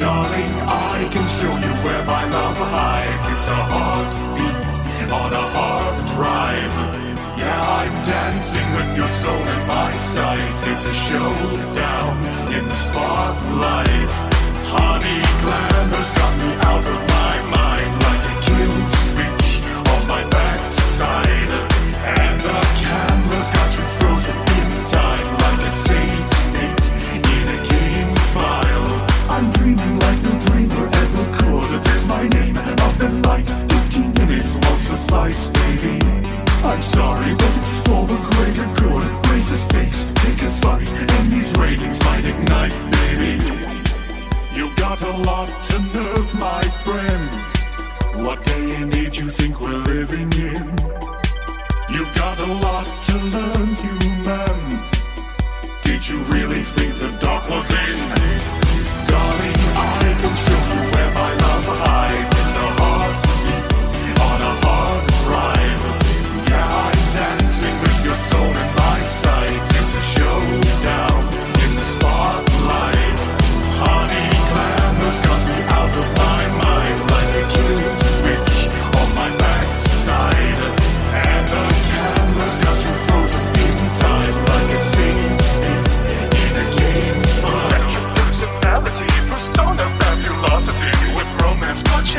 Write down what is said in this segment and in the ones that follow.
Darling, I can show you where my love hides. It's a heartbeat on a hard drive. Yeah, I'm dancing with your soul in my sight. It's a showdown in the spotlight. Honey, glamour's got me 15 minutes won't suffice, baby. I'm sorry, but it's for the greater good. Raise the stakes, take a fight, and these ratings might ignite, baby. You got a lot to nerve, my friend. What day and age you think we're living in? You've got a lot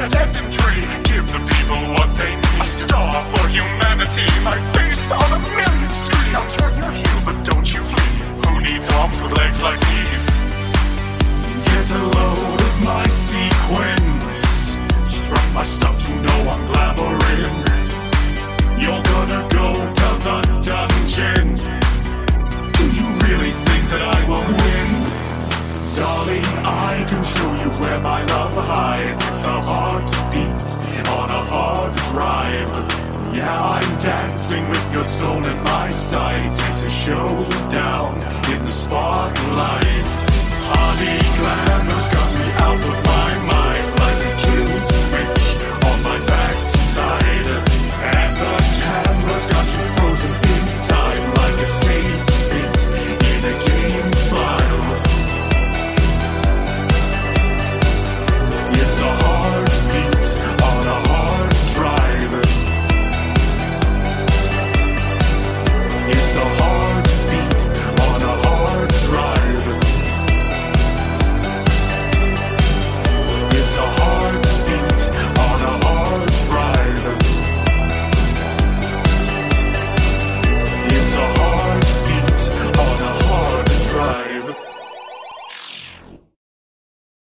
romance, bloodshed, and intrigue. Give the people what they need. A star for humanity, my face on a million screens. I'll turn your heel, but don't you flee. Who needs arms with legs like these? Get a load of my sequence. Struck my stuff, you know I'm glamoring. You're gonna go to the dungeon. Do you really think that I will win? Darling, I can show you where my love hides. Your soul in my sight. It's a showdown in the spotlight.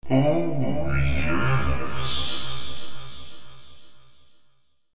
Oh, yes.